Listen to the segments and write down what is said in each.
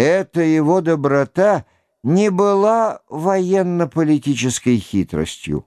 Эта его доброта не была военно-политической хитростью.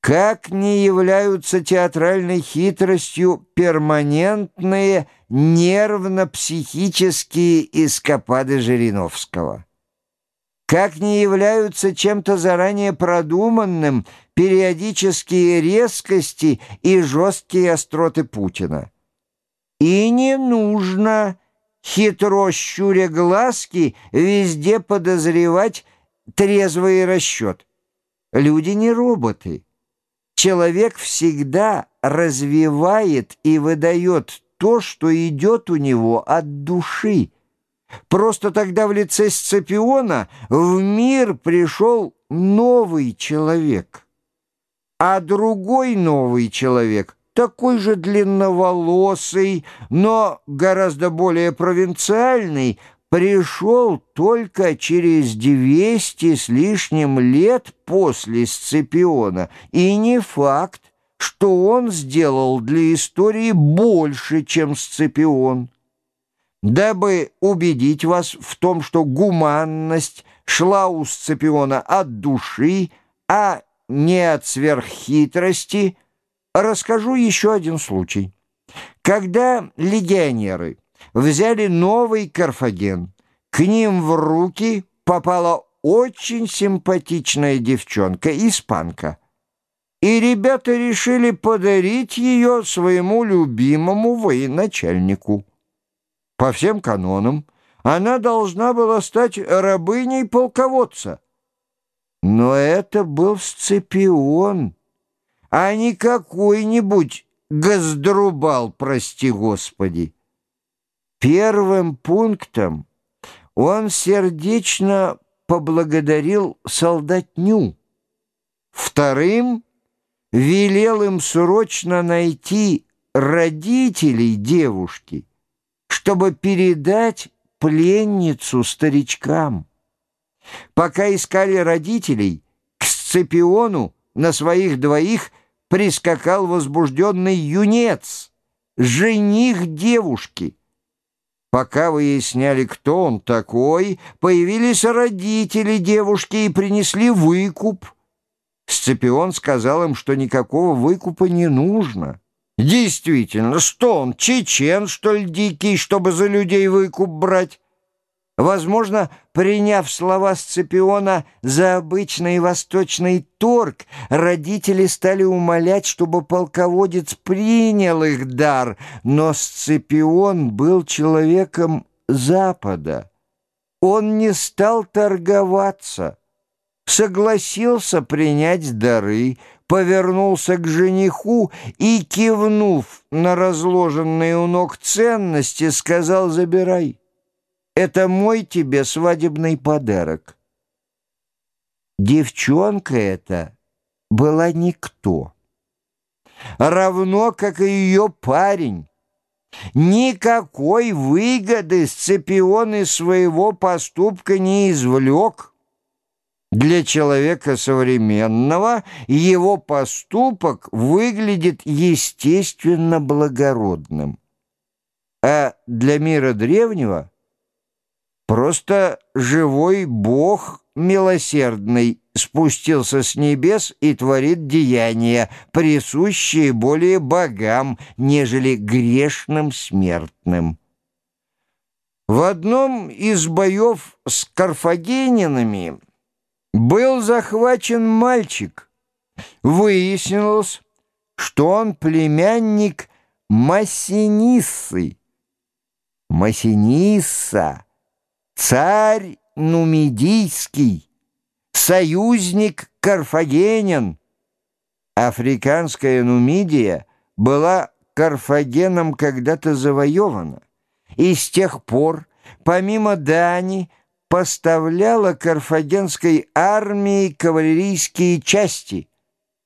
Как не являются театральной хитростью перманентные нервно-психические эскапады Жириновского? Как не являются чем-то заранее продуманным периодические резкости и жесткие остроты Путина? И не нужно, хитро щуря глазки, везде подозревать трезвый расчет. Люди не роботы. Человек всегда развивает и выдает то, что идет у него от души. Просто тогда в лице Сципиона в мир пришел новый человек. А другой новый человек, такой же длинноволосый, но гораздо более провинциальный, пришел только через двести с лишним лет после Сципиона, и не факт, что он сделал для истории больше, чем Сципион. Дабы убедить вас в том, что гуманность шла у Сципиона от души, а не от сверххитрости, расскажу еще один случай. Когда легионеры взяли новый Карфаген. К ним в руки попала очень симпатичная девчонка, испанка. И ребята решили подарить ее своему любимому военачальнику. По всем канонам она должна была стать рабыней полководца. Но это был Сципион, а не какой-нибудь газдрубал, прости господи. Первым пунктом он сердечно поблагодарил солдатню. Вторым велел им срочно найти родителей девушки, чтобы передать пленницу старичкам. Пока искали родителей, к Сципиону на своих двоих прискакал возбужденный юнец, жених девушки — Пока выясняли, кто он такой, появились родители девушки и принесли выкуп. Сципион сказал им, что никакого выкупа не нужно. Действительно, что он, чечен, что ли, дикий, чтобы за людей выкуп брать? Возможно, приняв слова Сципиона за обычный восточный торг, родители стали умолять, чтобы полководец принял их дар, но Сципион был человеком Запада. Он не стал торговаться, согласился принять дары, повернулся к жениху и, кивнув на разложенные у ног ценности, сказал «забирай». Это мой тебе свадебный подарок. Девчонка эта была никто. Равно, как и ее парень. Никакой выгоды Сципион из своего поступка не извлек. Для человека современного его поступок выглядит естественно благородным. А для мира древнего — Просто живой Бог милосердный спустился с небес и творит деяния, присущие более богам, нежели грешным смертным. В одном из боев с карфагенинами был захвачен мальчик. Выяснилось, что он племянник Массиниссы. Массинисса Царь Нумидийский, союзник Карфагенин. Африканская Нумидия была Карфагеном когда-то завоевана, и с тех пор, помимо Дани, поставляла карфагенской армии кавалерийские части –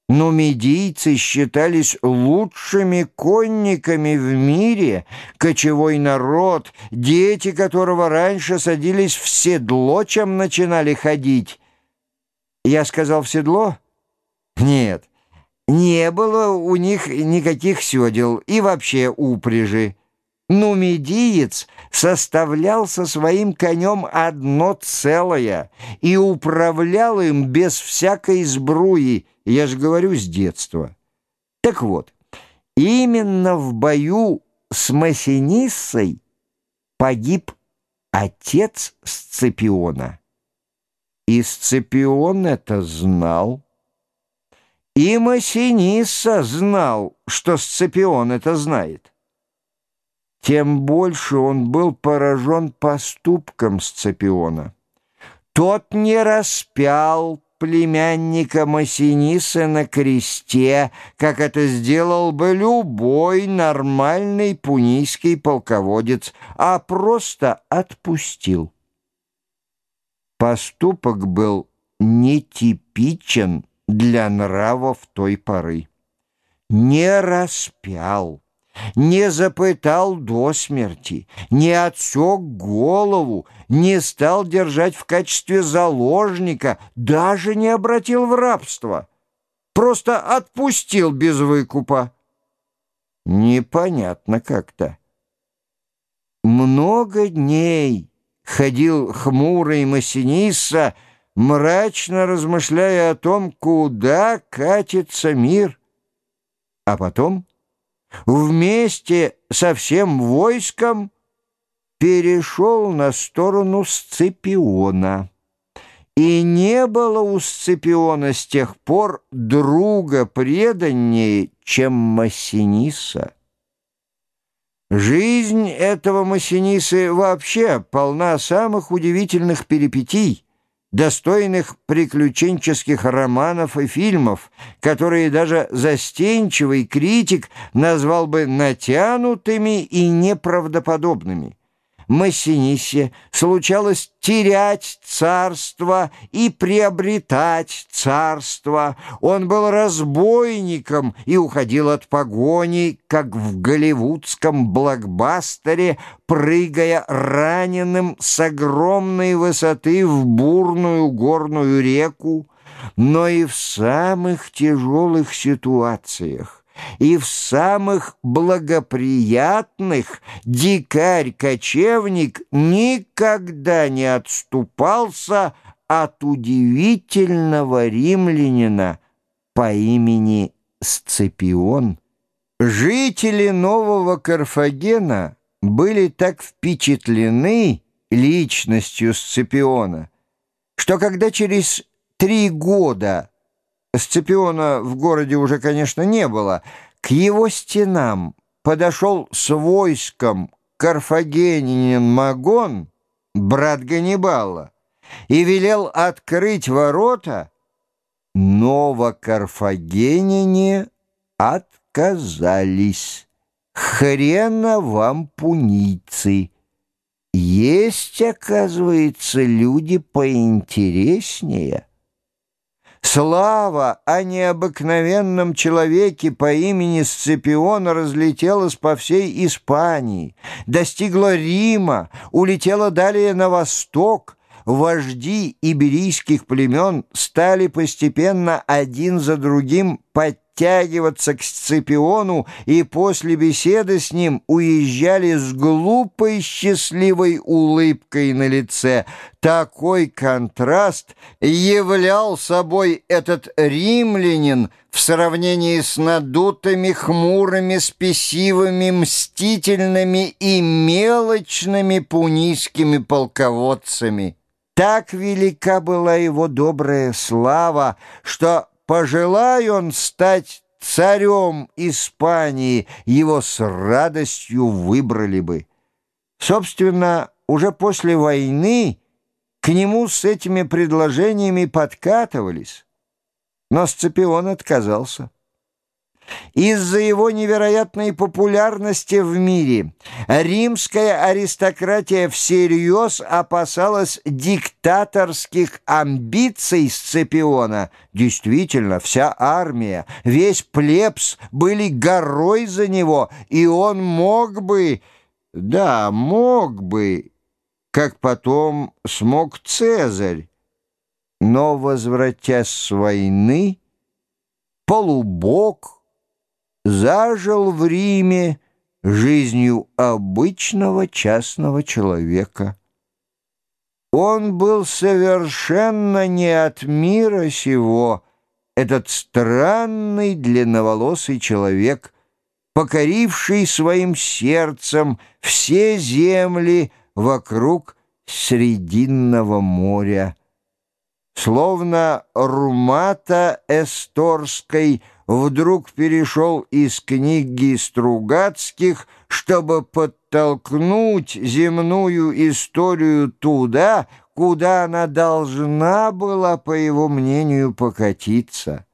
но медийцы считались лучшими конниками в мире, кочевой народ, дети которого раньше садились в седло, чем начинали ходить. Я сказал «в седло»? Нет, не было у них никаких седел и вообще упряжи. Нумидиец составлял со своим конем одно целое и управлял им без всякой сбруи, я же говорю, с детства. Так вот, именно в бою с Массиниссой погиб отец Сципиона. И Сципион это знал. И Массинисса знал, что Сципион это знает. Тем больше он был поражен поступком Сципиона. Тот не распял племянника Массиниса на кресте, как это сделал бы любой нормальный пунийский полководец, а просто отпустил. Поступок был нетипичен для нравов той поры. Не распял не запытал до смерти, не отсек голову, не стал держать в качестве заложника, даже не обратил в рабство, просто отпустил без выкупа. Непонятно как-то. Много дней ходил хмурый Массинисса, мрачно размышляя о том, куда катится мир. А потом вместе со всем войском перешел на сторону Сципиона. И не было у Сципиона с тех пор друга преданнее, чем Массиниса. Жизнь этого Массинисы вообще полна самых удивительных перипетий, достойных приключенческих романов и фильмов, которые даже застенчивый критик назвал бы натянутыми и неправдоподобными. Массинисе случалось терять царство и приобретать царство. Он был разбойником и уходил от погони, как в голливудском блокбастере, прыгая раненым с огромной высоты в бурную горную реку, но и в самых тяжелых ситуациях и в самых благоприятных дикарь-кочевник никогда не отступался от удивительного римлянина по имени Сципион. Жители нового Карфагена были так впечатлены личностью Сципиона, что когда через три года Сципиона в городе уже, конечно, не было. К его стенам подошел с войском карфагенинин Магон, брат Ганнибала, и велел открыть ворота, новокарфагенине отказались. Хрена вам пунийцы! Есть, оказывается, люди поинтереснее. Слава о необыкновенном человеке по имени Сципион разлетелась по всей Испании, достигла Рима, улетела далее на восток, вожди иберийских племен стали постепенно один за другим подтягиваться к Сципиону и после беседы с ним уезжали с глупой счастливой улыбкой на лице. Такой контраст являл собой этот римлянин в сравнении с надутыми, хмурыми, спесивыми, мстительными и мелочными пунийскими полководцами. Так велика была его добрая слава, что, пожелай он стать царем Испании, его с радостью выбрали бы. Собственно, уже после войны к нему с этими предложениями подкатывались, но Сципион отказался. Из-за его невероятной популярности в мире римская аристократия всерьез опасалась диктаторских амбиций Сципиона. Действительно, вся армия, весь плебс были горой за него, и он мог бы, да, мог бы, как потом смог Цезарь. Но, возвратясь с войны, полубог — зажил в Риме жизнью обычного частного человека. Он был совершенно не от мира сего, этот странный длинноволосый человек, покоривший своим сердцем все земли вокруг Срединного моря. Словно Румата Эсторской вдруг перешел из книги Стругацких, чтобы подтолкнуть земную историю туда, куда она должна была, по его мнению, покатиться.